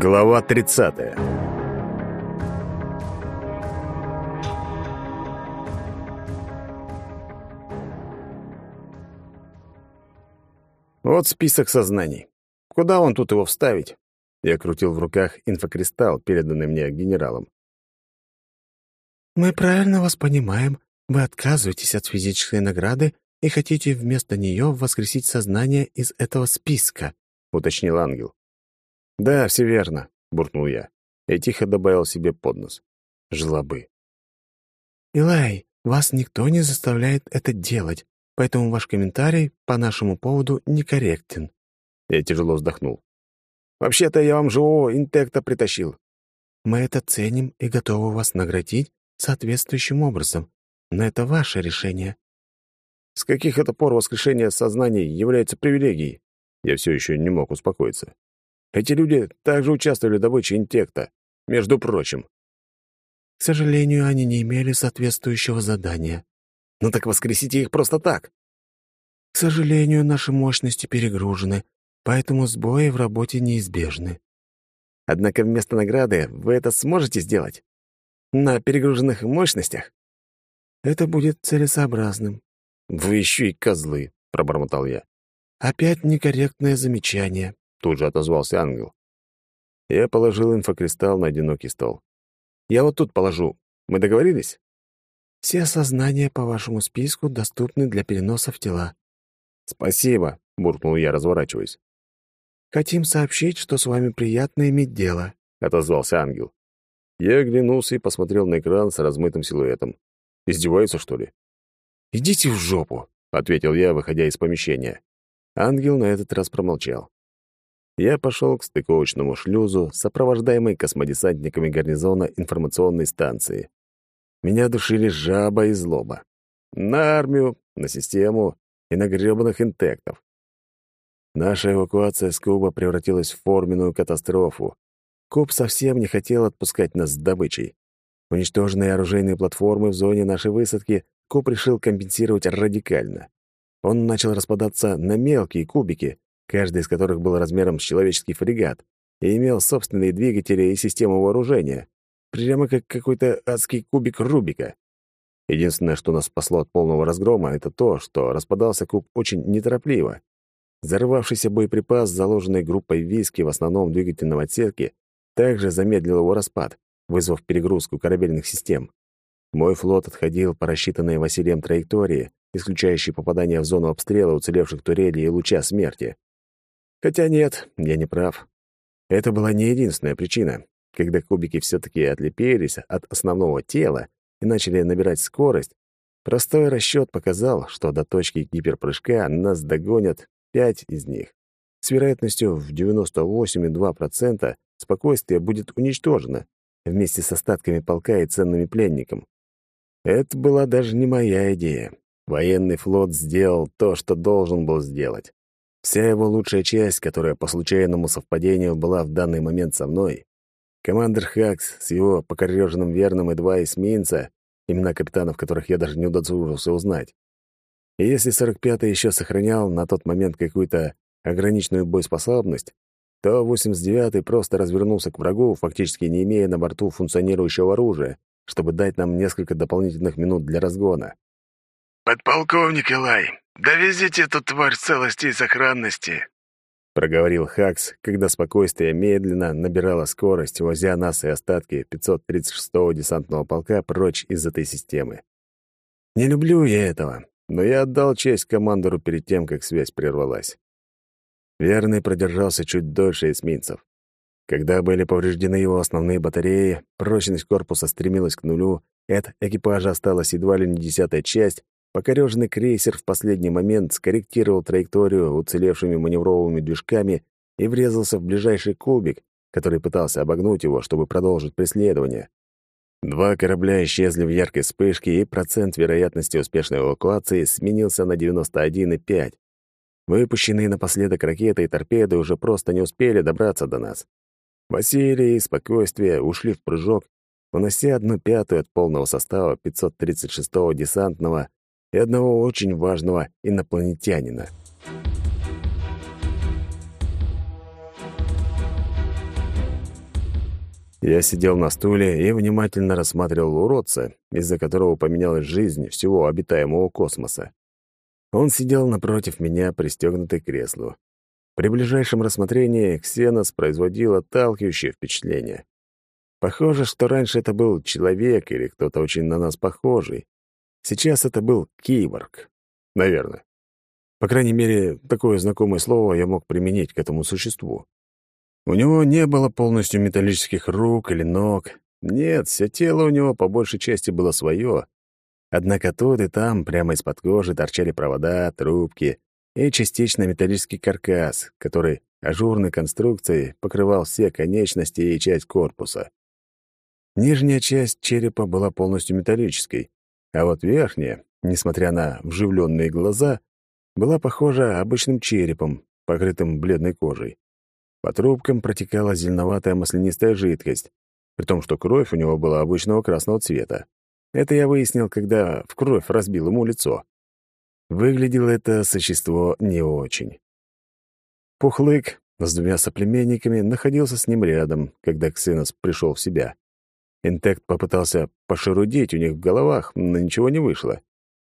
Глава 30. Вот список сознаний. Куда он тут его вставить? Я крутил в руках инфокристалл, переданный мне генералом. «Мы правильно вас понимаем. Вы отказываетесь от физической награды и хотите вместо нее воскресить сознание из этого списка», — уточнил ангел. «Да, все верно», — буркнул я и тихо добавил себе под нос. «Жлобы». «Илай, вас никто не заставляет это делать, поэтому ваш комментарий по нашему поводу некорректен». Я тяжело вздохнул. «Вообще-то я вам живого интекта притащил». «Мы это ценим и готовы вас наградить соответствующим образом, но это ваше решение». «С каких это пор воскрешение сознаний является привилегией?» Я все еще не мог успокоиться. Эти люди также участвовали в добыче интекта, между прочим. К сожалению, они не имели соответствующего задания. Ну так воскресите их просто так. К сожалению, наши мощности перегружены, поэтому сбои в работе неизбежны. Однако вместо награды вы это сможете сделать? На перегруженных мощностях? Это будет целесообразным. Вы еще и козлы, пробормотал я. Опять некорректное замечание. Тут же отозвался ангел. Я положил инфокристалл на одинокий стол. «Я вот тут положу. Мы договорились?» «Все сознания по вашему списку доступны для переноса в тела». «Спасибо», — буркнул я, разворачиваясь. «Хотим сообщить, что с вами приятно иметь дело», — отозвался ангел. Я оглянулся и посмотрел на экран с размытым силуэтом. Издеваются, что ли? «Идите в жопу», — ответил я, выходя из помещения. Ангел на этот раз промолчал я пошел к стыковочному шлюзу, сопровождаемый космодесантниками гарнизона информационной станции. Меня душили жаба и злоба. На армию, на систему и на грёбаных интектов. Наша эвакуация с Куба превратилась в форменную катастрофу. Куб совсем не хотел отпускать нас с добычей. Уничтоженные оружейные платформы в зоне нашей высадки Куб решил компенсировать радикально. Он начал распадаться на мелкие кубики, каждый из которых был размером с человеческий фрегат и имел собственные двигатели и систему вооружения, прямо как какой-то адский кубик Рубика. Единственное, что нас спасло от полного разгрома, это то, что распадался куб очень неторопливо. Взорвавшийся боеприпас, заложенный группой виски в основном двигательном отсеке, также замедлил его распад, вызвав перегрузку корабельных систем. Мой флот отходил по рассчитанной Василием траектории, исключающей попадание в зону обстрела уцелевших турелей и луча смерти. Хотя нет, я не прав. Это была не единственная причина. Когда кубики все-таки отлепились от основного тела и начали набирать скорость, простой расчет показал, что до точки гиперпрыжка нас догонят пять из них. С вероятностью в 98,2% спокойствие будет уничтожено вместе с остатками полка и ценными пленниками. Это была даже не моя идея. Военный флот сделал то, что должен был сделать. Вся его лучшая часть, которая по случайному совпадению была в данный момент со мной, командир Хакс с его покореженным верным и два эсминца, имена капитанов которых я даже не удосужился узнать. И если 45-й еще сохранял на тот момент какую-то ограниченную боеспособность, то 89-й просто развернулся к врагу, фактически не имея на борту функционирующего оружия, чтобы дать нам несколько дополнительных минут для разгона. «Подполковник Илай, довезите эту тварь в целости и сохранности», — проговорил Хакс, когда спокойствие медленно набирало скорость, возя нас и остатки 536-го десантного полка прочь из этой системы. Не люблю я этого, но я отдал честь командору перед тем, как связь прервалась. Верный продержался чуть дольше эсминцев. Когда были повреждены его основные батареи, прочность корпуса стремилась к нулю, от экипажа осталась едва ли не десятая часть, Покореженный крейсер в последний момент скорректировал траекторию уцелевшими маневровыми движками и врезался в ближайший кубик, который пытался обогнуть его, чтобы продолжить преследование. Два корабля исчезли в яркой вспышке, и процент вероятности успешной эвакуации сменился на 91,5. Выпущенные напоследок ракеты и торпеды уже просто не успели добраться до нас. Василий и Спокойствие ушли в прыжок, унося одну пятую от полного состава 536-го десантного и одного очень важного инопланетянина. Я сидел на стуле и внимательно рассматривал уродца, из-за которого поменялась жизнь всего обитаемого космоса. Он сидел напротив меня, пристегнутый к креслу. При ближайшем рассмотрении Ксенос производил отталкивающее впечатление. Похоже, что раньше это был человек или кто-то очень на нас похожий. Сейчас это был киборг. Наверное. По крайней мере, такое знакомое слово я мог применить к этому существу. У него не было полностью металлических рук или ног. Нет, все тело у него по большей части было свое. Однако тут и там, прямо из-под кожи, торчали провода, трубки и частично металлический каркас, который ажурной конструкцией покрывал все конечности и часть корпуса. Нижняя часть черепа была полностью металлической, а вот верхняя, несмотря на вживленные глаза, была похожа обычным черепом, покрытым бледной кожей. По трубкам протекала зеленоватая маслянистая жидкость, при том, что кровь у него была обычного красного цвета. Это я выяснил, когда в кровь разбил ему лицо. Выглядело это существо не очень. Пухлык с двумя соплеменниками находился с ним рядом, когда Ксенос пришел в себя. Интект попытался пошерудить у них в головах, но ничего не вышло.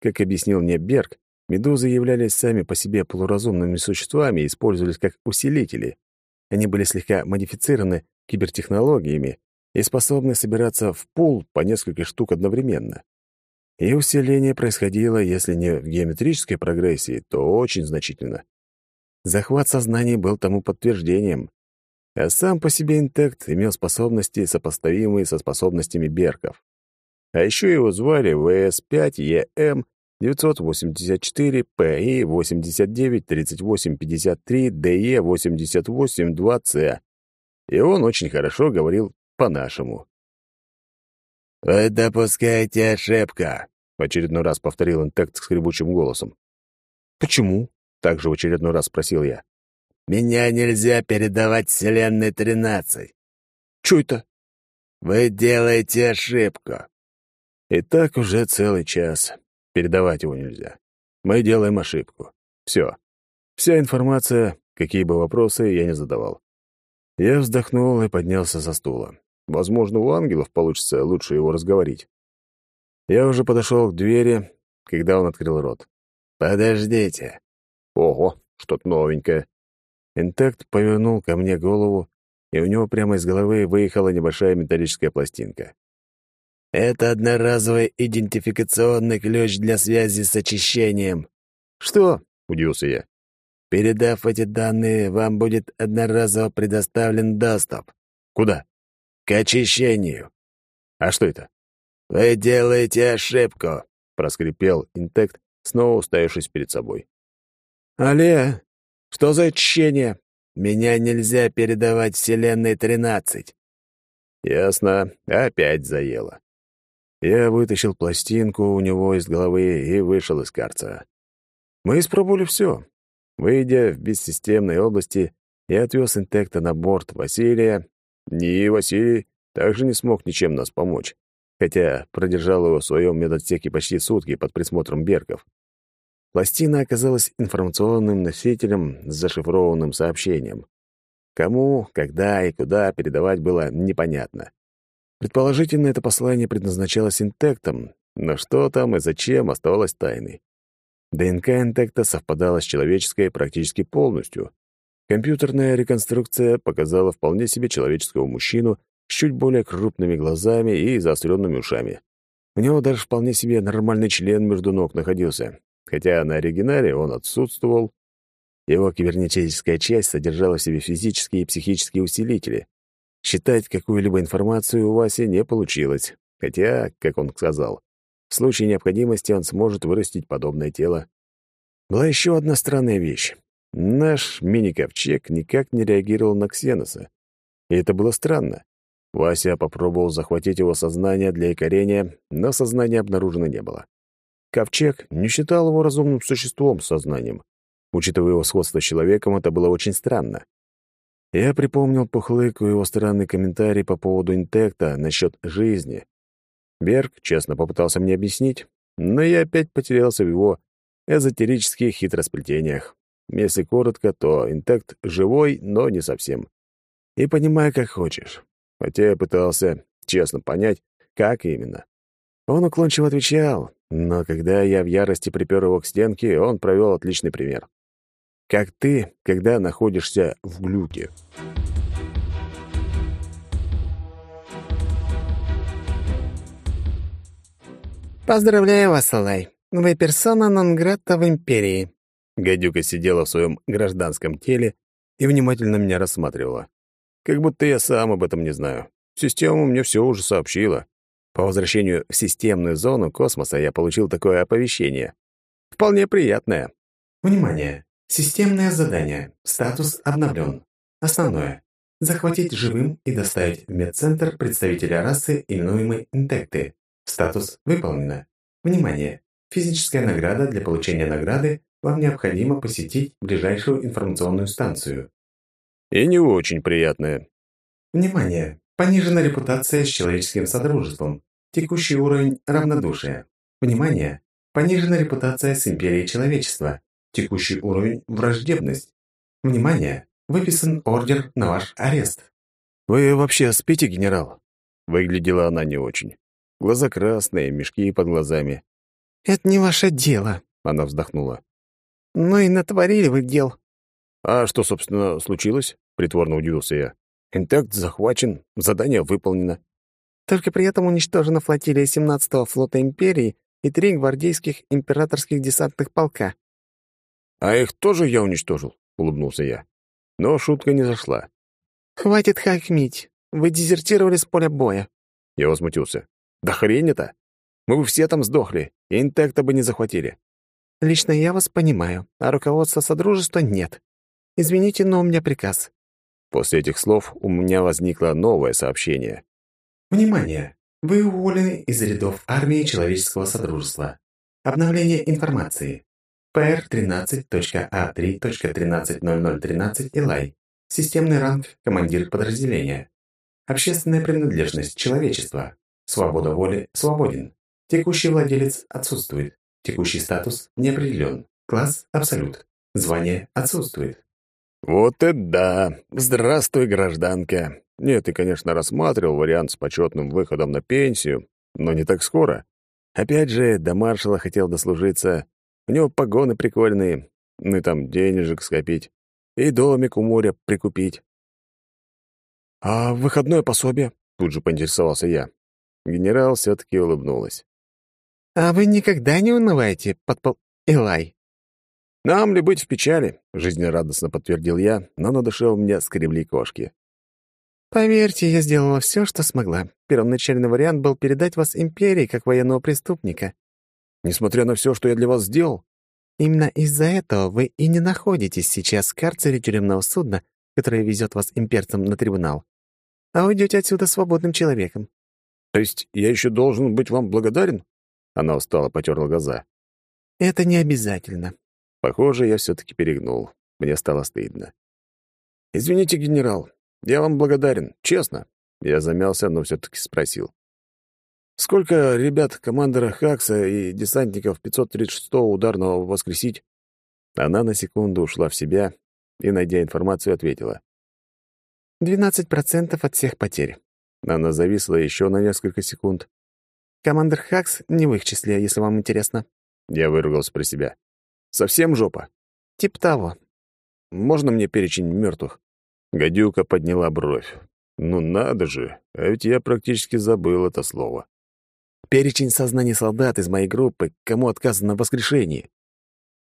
Как объяснил мне Берг, медузы являлись сами по себе полуразумными существами и использовались как усилители. Они были слегка модифицированы кибертехнологиями и способны собираться в пул по несколько штук одновременно. И усиление происходило, если не в геометрической прогрессии, то очень значительно. Захват сознания был тому подтверждением. А сам по себе интект имел способности, сопоставимые со способностями Берков. А еще его звали ВС-5ЕМ 984 ПИ 89 38 53 ДЕ 88 2С. И он очень хорошо говорил по-нашему. «Вы допускаете ошибку», — в очередной раз повторил интект скребучим голосом. «Почему?» — также в очередной раз спросил я. «Меня нельзя передавать Вселенной 13». «Чё это?» «Вы делаете ошибку». И так уже целый час. Передавать его нельзя. Мы делаем ошибку. Все. Вся информация, какие бы вопросы, я не задавал. Я вздохнул и поднялся со стула. Возможно, у ангелов получится лучше его разговорить. Я уже подошел к двери, когда он открыл рот. «Подождите». Ого, что-то новенькое. Интект повернул ко мне голову, и у него прямо из головы выехала небольшая металлическая пластинка. Это одноразовый идентификационный ключ для связи с очищением. Что? удивился я. Передав эти данные, вам будет одноразово предоставлен доступ. Куда? К очищению. А что это? Вы делаете ошибку, проскрипел интект, снова уставившись перед собой. «Алле, что за очищение?» «Меня нельзя передавать Вселенной 13». «Ясно, опять заело. Я вытащил пластинку у него из головы и вышел из карцера. Мы испробовали все. Выйдя в бессистемной области, я отвез интекта на борт Василия, и Василий также не смог ничем нас помочь, хотя продержал его в своем медотсеке почти сутки под присмотром Берков. Пластина оказалась информационным носителем с зашифрованным сообщением. Кому, когда и куда передавать было непонятно. Предположительно, это послание предназначалось интектам, но что там и зачем оставалось тайной. ДНК интекта совпадала с человеческой практически полностью. Компьютерная реконструкция показала вполне себе человеческого мужчину с чуть более крупными глазами и заостренными ушами. У него даже вполне себе нормальный член между ног находился, хотя на оригинале он отсутствовал. Его кибернетическая часть содержала в себе физические и психические усилители, Считать какую-либо информацию у Васи не получилось, хотя, как он сказал, в случае необходимости он сможет вырастить подобное тело. Была еще одна странная вещь. Наш мини-ковчег никак не реагировал на Ксеноса. И это было странно. Вася попробовал захватить его сознание для икорения, но сознания обнаружено не было. Ковчег не считал его разумным существом с сознанием. Учитывая его сходство с человеком, это было очень странно. Я припомнил Пухлыку его странный комментарий по поводу интекта насчет жизни. Берг честно попытался мне объяснить, но я опять потерялся в его эзотерических хитросплетениях. Если коротко, то интект живой, но не совсем. И понимай, как хочешь. хотя я пытался честно понять, как именно. Он уклончиво отвечал, но когда я в ярости припер его к стенке, он провел отличный пример. Как ты, когда находишься в глюке. «Поздравляю вас, Алай. Вы персона нон-грата в Империи». Гадюка сидела в своем гражданском теле и внимательно меня рассматривала. Как будто я сам об этом не знаю. Система мне все уже сообщила. По возвращению в системную зону космоса я получил такое оповещение. Вполне приятное. Внимание! Системное задание. Статус обновлен. Основное. Захватить живым и доставить в медцентр представителя расы, именуемой интекты. Статус выполнено. Внимание! Физическая награда для получения награды вам необходимо посетить ближайшую информационную станцию. И не очень приятное. Внимание! Понижена репутация с человеческим содружеством. Текущий уровень равнодушия. Внимание! Понижена репутация с Империей Человечества. Текущий уровень враждебность. Внимание! Выписан ордер на ваш арест. «Вы вообще спите, генерал?» Выглядела она не очень. Глаза красные, мешки под глазами. «Это не ваше дело», — она вздохнула. «Ну и натворили вы дел». «А что, собственно, случилось?» — притворно удивился я. «Интакт захвачен, задание выполнено». Только при этом уничтожена флотилия 17-го флота Империи и три гвардейских императорских десантных полка. «А их тоже я уничтожил?» — улыбнулся я. Но шутка не зашла. «Хватит хахмить. Вы дезертировали с поля боя». Я возмутился. «Да хрень это! Мы бы все там сдохли, и интакта бы не захватили». «Лично я вас понимаю, а руководство Содружества нет. Извините, но у меня приказ». После этих слов у меня возникло новое сообщение. «Внимание! Вы уволены из рядов армии Человеческого Содружества. Обновление информации. PR13.A3.130013 Илай. Системный ранг командир подразделения. Общественная принадлежность человечества. Свобода воли свободен. Текущий владелец отсутствует. Текущий статус не определен. Класс абсолют. Звание отсутствует. Вот это да! Здравствуй, гражданка! Нет, ты, конечно, рассматривал вариант с почетным выходом на пенсию, но не так скоро. Опять же, до маршала хотел дослужиться. У него погоны прикольные, ну и там денежек скопить, и домик у моря прикупить. «А выходное пособие?» — тут же поинтересовался я. Генерал все-таки улыбнулась. «А вы никогда не унываете, подпол... Элай?» «Нам ли быть в печали?» — жизнерадостно подтвердил я, но на душе у меня скребли кошки. «Поверьте, я сделала все, что смогла. Первоначальный вариант был передать вас империи как военного преступника. Несмотря на все, что я для вас сделал? Именно из-за этого вы и не находитесь сейчас в карцере тюремного судна, которое везет вас имперцам на трибунал, а уйдете отсюда свободным человеком. То есть я еще должен быть вам благодарен? Она устало потерла глаза. Это не обязательно. Похоже, я все-таки перегнул. Мне стало стыдно. Извините, генерал, я вам благодарен, честно. Я замялся, но все-таки спросил. Сколько ребят командора Хакса и десантников 536-го ударного воскресить? Она на секунду ушла в себя и, найдя информацию, ответила. «Двенадцать процентов от всех потерь». Она зависла еще на несколько секунд. «Командор Хакс не в их числе, если вам интересно». Я выругался про себя. «Совсем жопа?» «Тип того». «Можно мне перечень мертвых? Гадюка подняла бровь. «Ну надо же, а ведь я практически забыл это слово. Перечень сознаний солдат из моей группы, кому отказано в воскрешении».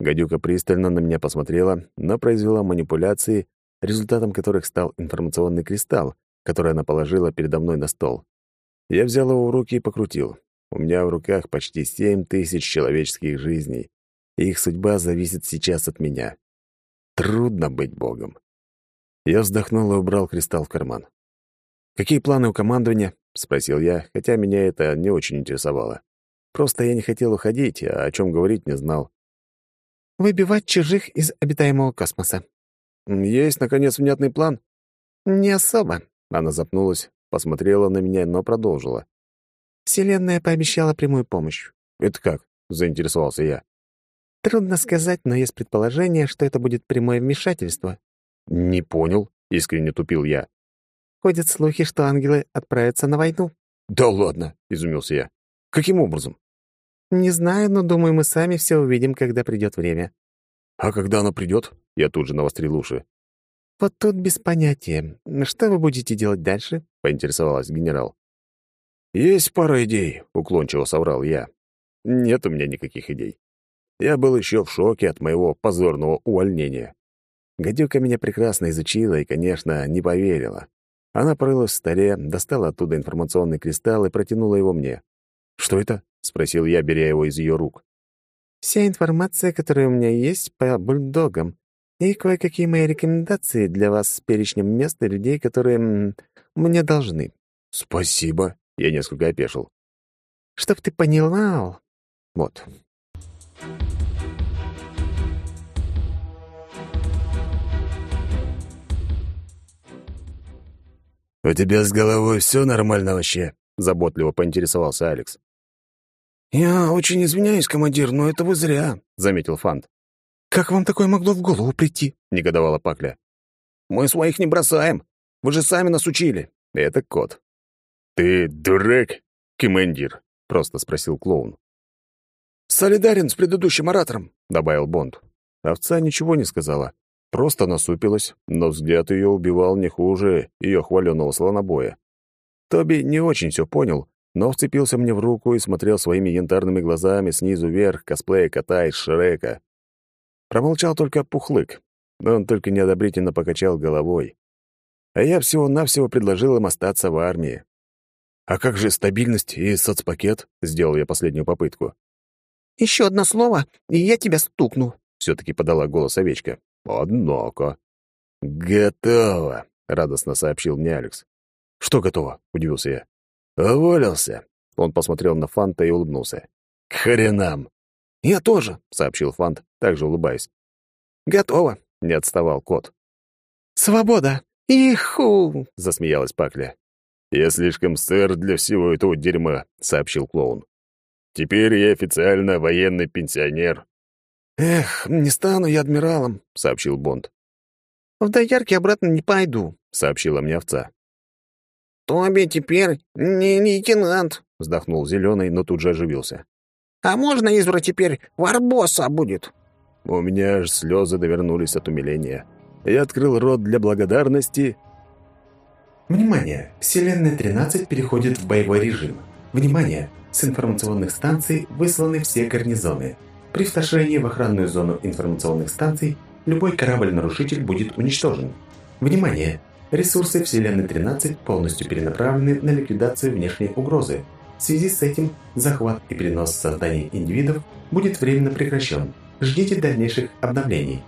Гадюка пристально на меня посмотрела, но произвела манипуляции, результатом которых стал информационный кристалл, который она положила передо мной на стол. Я взял его в руки и покрутил. У меня в руках почти семь тысяч человеческих жизней, и их судьба зависит сейчас от меня. Трудно быть богом. Я вздохнул и убрал кристалл в карман. «Какие планы у командования?» — спросил я, хотя меня это не очень интересовало. Просто я не хотел уходить, а о чем говорить не знал. «Выбивать чужих из обитаемого космоса». «Есть, наконец, внятный план?» «Не особо». Она запнулась, посмотрела на меня, но продолжила. «Вселенная пообещала прямую помощь». «Это как?» — заинтересовался я. «Трудно сказать, но есть предположение, что это будет прямое вмешательство. «Не понял», — искренне тупил я. Ходят слухи, что ангелы отправятся на войну. «Да ладно!» — изумился я. «Каким образом?» Не знаю, но думаю, мы сами все увидим, когда придет время. «А когда она придет?» Я тут же навострил уши. Вот тут без понятия. Что вы будете делать дальше? поинтересовалась генерал. Есть пара идей, уклончиво соврал я. Нет у меня никаких идей. Я был еще в шоке от моего позорного увольнения. Гадюка меня прекрасно изучила и, конечно, не поверила. Она порылась в столе, достала оттуда информационный кристалл и протянула его мне. «Что это?» — спросил я, беря его из ее рук. «Вся информация, которая у меня есть по бульдогам, и кое-какие мои рекомендации для вас с перечнем мест и людей, которые м, мне должны». «Спасибо», — я несколько опешил. «Чтоб ты поняла...» «Вот, «У тебя с головой все нормально вообще?» — заботливо поинтересовался Алекс. «Я очень извиняюсь, командир, но это вы зря», — заметил Фант. «Как вам такое могло в голову прийти?» — негодовала Пакля. «Мы своих не бросаем. Вы же сами нас учили». «Это кот». «Ты дурак, командир?» — просто спросил клоун. «Солидарен с предыдущим оратором», — добавил Бонд. Овца ничего не сказала, просто насупилась, но взгляд ее убивал не хуже ее хваленого слонобоя. Тоби не очень все понял, но вцепился мне в руку и смотрел своими янтарными глазами снизу вверх косплея кота из Шрека. Промолчал только Пухлык, он только неодобрительно покачал головой. А я всего-навсего предложил им остаться в армии. «А как же стабильность и соцпакет?» — сделал я последнюю попытку. «Еще одно слово, и я тебя стукну», — все-таки подала голос овечка. «Однако». «Готово», — радостно сообщил мне Алекс. «Что готово?» — удивился я. «Уволился». Он посмотрел на Фанта и улыбнулся. «К хренам!» «Я тоже», — сообщил Фант, также улыбаясь. «Готово», — не отставал кот. «Свобода! Иху!» — засмеялась Пакля. «Я слишком сэр для всего этого дерьма», — сообщил клоун. «Теперь я официально военный пенсионер». «Эх, не стану я адмиралом», — сообщил Бонд. «В доярке обратно не пойду», — сообщила мне овца. «Тоби теперь не лейтенант», — вздохнул Зеленый, но тут же оживился. «А можно Извра теперь варбоса будет?» У меня аж слезы довернулись от умиления. Я открыл рот для благодарности. Внимание! Вселенная 13 переходит в боевой режим. Внимание! С информационных станций высланы все гарнизоны. При вторжении в охранную зону информационных станций любой корабль-нарушитель будет уничтожен. Внимание! Ресурсы Вселенной 13 полностью перенаправлены на ликвидацию внешней угрозы. В связи с этим захват и перенос созданий индивидов будет временно прекращен. Ждите дальнейших обновлений.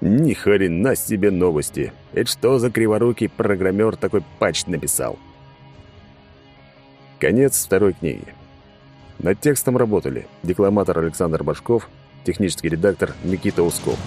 Ни хрена себе новости. Это что за криворукий программер такой патч написал? Конец второй книги. Над текстом работали декламатор Александр Башков, технический редактор Никита Усков.